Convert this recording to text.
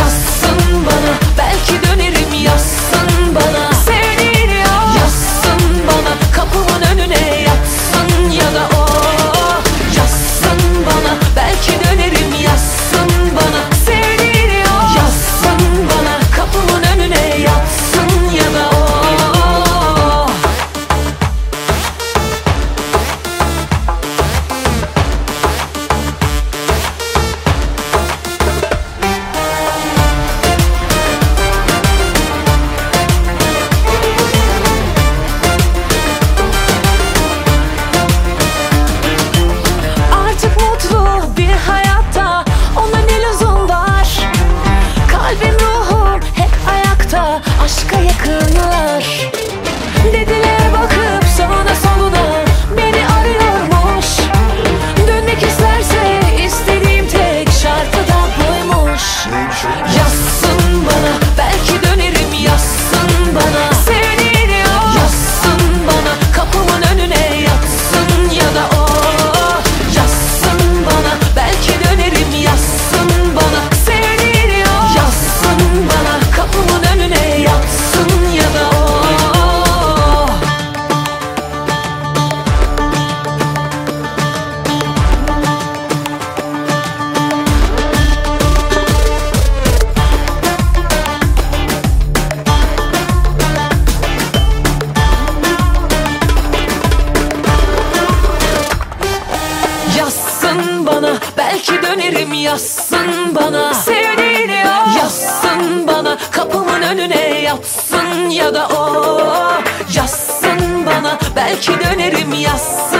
Yazsın bana. Belki dönerim yazsın bana. Yazsın bana. Sevdiğini yaz Yazsın bana kapımın önüne yatsın ya da o. Yazsın bana belki dönerim yazsın